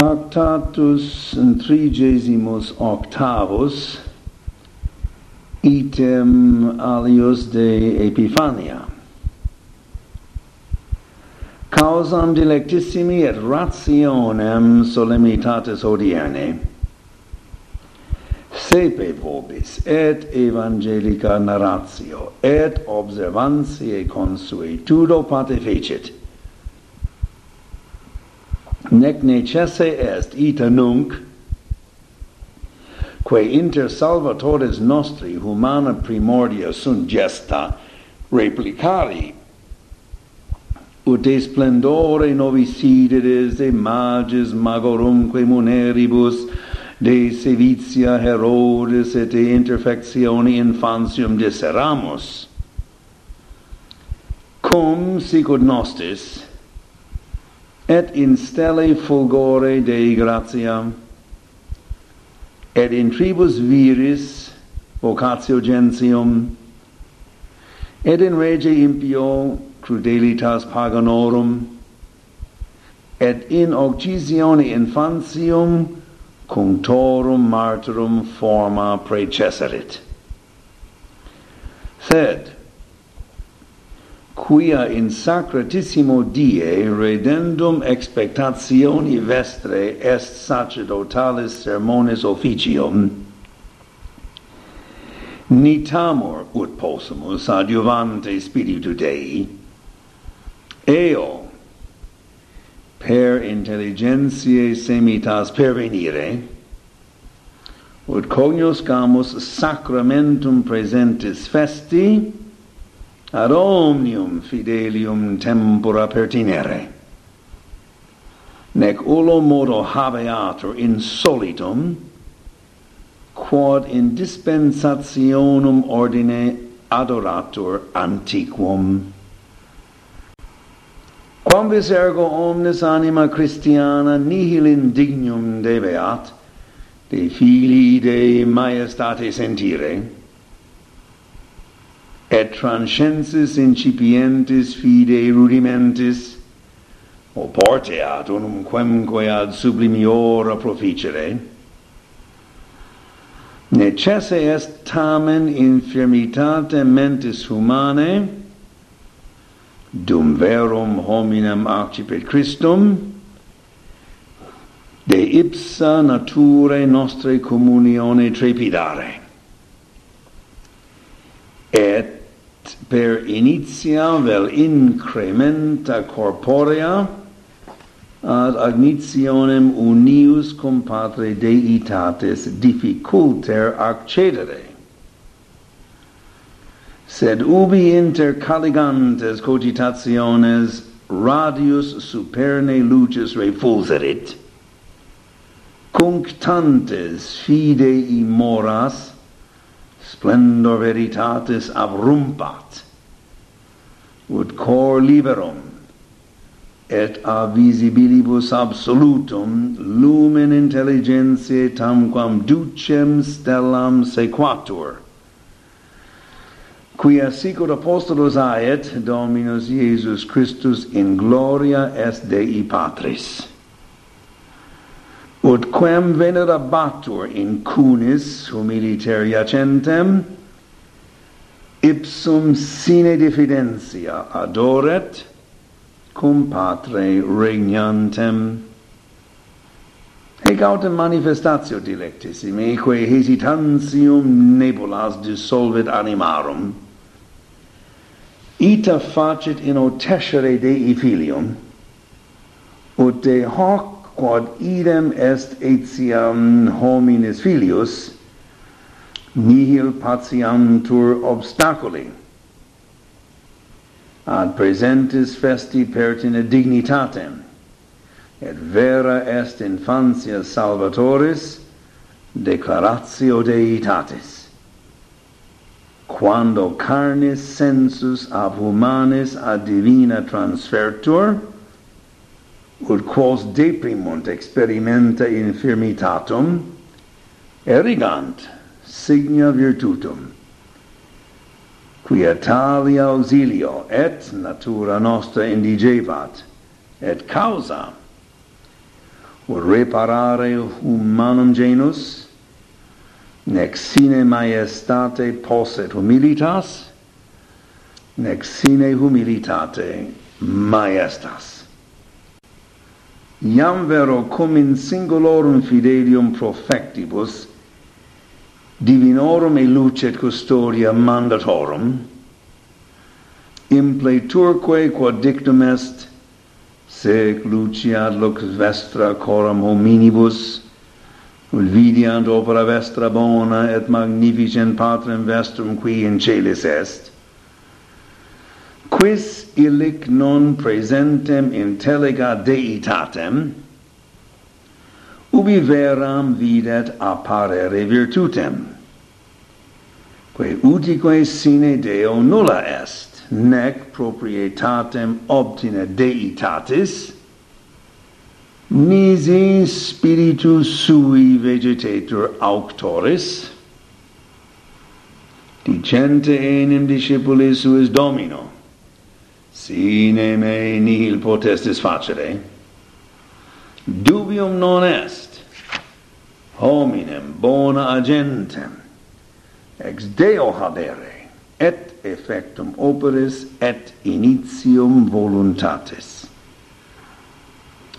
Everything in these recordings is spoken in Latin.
Tractatus trigesimus octavus item alios de Epifania. Causam delectissimi et rationem solemnitatis hodiernae sepe vobis et evangelica narratio et observantiae consuetudo patefecit nec necesse est ita nunc quae inter salvatores nostri humana primordia sunt gesta replicari. Ut de splendore novis de magis magorumque muneribus de sevitia herodes et de interfectione infantium deseramus cum sic ut nostis et in stelle fulgore Dei gratiam, et in tribus viris vocatio gentium, et in rege impio crudelitas paganorum, et in occisione infantium cunctorum martyrum forma precesserit. Third, quia in sacratissimo die redendum expectationi vestre est sacerdotalis sermones officium. Nitamur ut possumus adiuvante spiritu Dei. Eo per intelligentiae semitas pervenire ut cognoscamus sacramentum presentis festi ad omnium fidelium tempora pertinere. Nec ullo modo habeatur insolitum quod in dispensationum ordine adoratur antiquum. Quamvis ergo omnes anima christiana nihil indignum debeat de filii Dei majestate sentire et transcensis incipientis fide rudimentis, oporteat unum quemque ad sublimiora proficere, necesse est tamen infirmitate mentis humanae, dum verum hominem accipit Christum, de ipsa nature nostre communione trepidare. Et per initia vel incrementa corporea ad agnitionem unius cum patre deitatis difficulter accedere. Sed ubi inter caligantes cogitationes radius superne luces refulserit cunctantes fidei moras splendor veritatis abrumpat, ut cor liberum, et a visibilibus absolutum lumen intelligentiae tamquam ducem stellam sequatur. Quia sicut apostolos aet dominus Iesus Christus in gloria est Dei Patris ut quem venerabatur in cunis humiliter iacentem ipsum sine diffidentia adoret cum patre regnantem. Ec autem manifestatio dilectissimi, quae hesitantium nebulas dissolvit animarum, ita facit in otescere Dei filium, ut de hoc quod idem est etiam homines filius nihil patiantur obstaculi ad presentis festi pertine dignitatem et vera est infantia salvatoris declaratio deitatis. Quando carnis sensus ab humanis ad divina transfertur ut quos deprimunt experimenta infirmitatum, erigant signa virtutum, quia tali auxilio et natura nostra indigevat, et causa, ut reparare humanum genus, nec sine maestate posset humilitas, nec sine humilitate maestas iam vero cum in singulorum fidelium profectibus divinorum e lucet custodia mandatorum impleturque quod dictum est sec lucia lux vestra coram hominibus ulvidiant opera vestra bona et magnificent patrem vestrum qui in celis est quis illic non presentem intelliga deitatem ubi veram videt apparere virtutem quae utique sine deo nulla est nec proprietatem obtine deitatis nisi spiritus sui vegetator auctoris dicente enim discipulis suis domino. Sine me nihil potestis facere. Dubium non est hominem bona agentem ex Deo habere et effectum operis et initium voluntatis.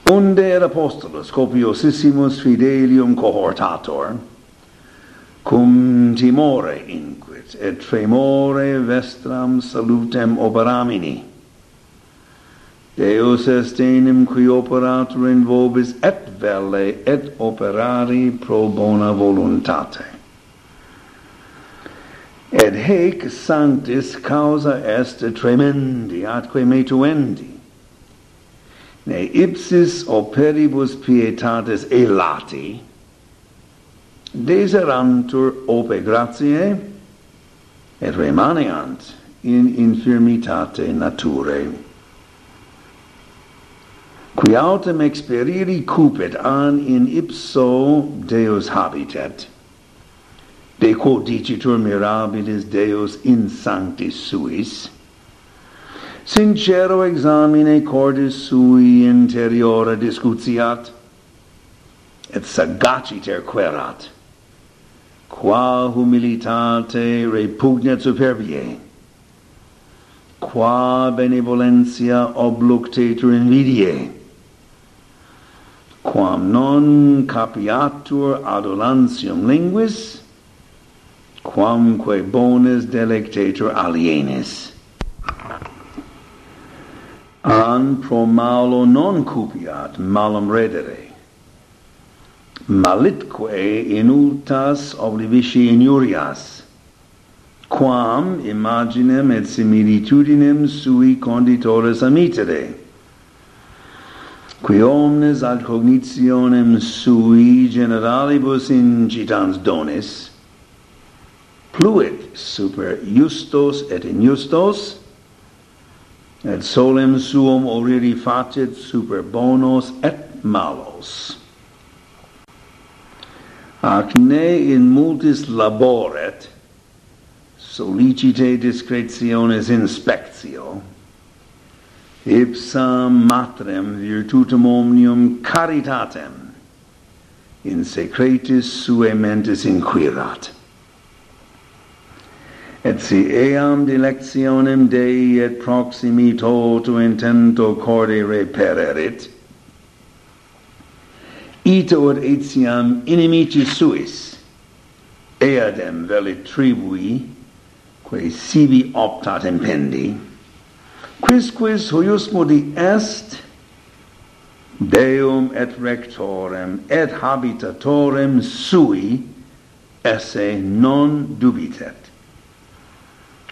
Unde er apostolus copiosissimus fidelium cohortator, cum timore inquit et tremore vestram salutem operamini, Deus est enim qui operatur in vobis et velle et operari pro bona voluntate. Et hec sanctis causa est tremendi atque metuendi. Ne ipsis operibus pietatis elati, deserantur ope gratiae, et remaneant in infirmitate naturae qui autem experiri cupet an in ipso Deus habitat. De quo dicitur mirabilis Deus in sanctis suis, sincero examine cordis sui interiora discutiat, et sagaciter querat, qua humilitate repugnat superbie, qua benevolentia obluctetur invidiae, quam non capiatur adulantium linguis quamque bonis delectator alienis an pro malo non cupiat malum redere. Malitque inultas oblivisci inurias quam imaginem et similitudinem sui conditores amitere qui omnes ad cognitionem sui generalibus incitans donis, pluit super justos et injustos, et solem suum oriri facet super bonos et malos. Ac ne in multis laboret, solicite discretiones inspectio, ipsam matrem virtutum omnium caritatem in secretis suae mentis inquirat. Et si eam dilectionem Dei et proximi toto intento corde repererit ito ut etiam inimici suis eadem velit tribui quae sibi optat impendi quisquis huius modi est Deum et rectorem et habitatorem sui esse non dubitet.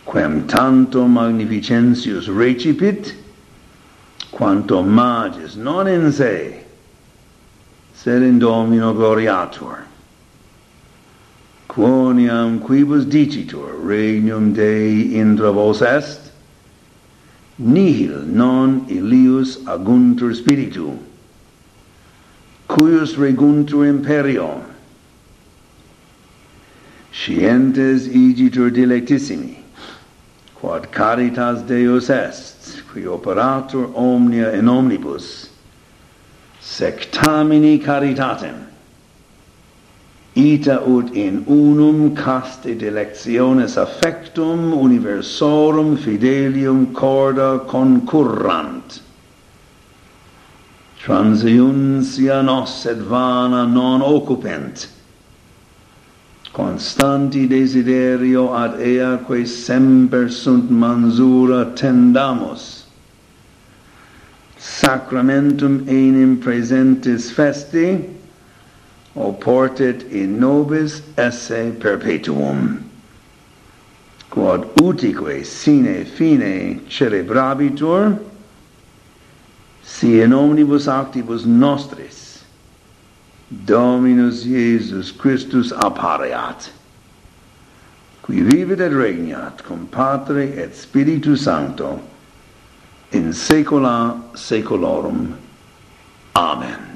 Quem tanto magnificentius recipit, quanto magis non in se, sed in Domino gloriatur. Quoniam quibus dicitur, regnum Dei intra vos est, nihil non ilius aguntur spiritu cuius reguntur imperio. Scientes igitur dilectissimi quod caritas Deus est qui operatur omnia in omnibus sectamini caritatem ita ut in unum caste delectiones affectum universorum fidelium corda concurrant. Transiuntia nos et vana non occupent. Constanti desiderio ad ea quae semper sunt mansura tendamus. Sacramentum enim presentes festi oportet in nobis esse perpetuum. Quod utique sine fine celebrabitur si in omnibus actibus nostris Dominus Iesus Christus appareat qui vivit et regnat cum Patre et Spiritus Sancto in saecula saeculorum. Amen.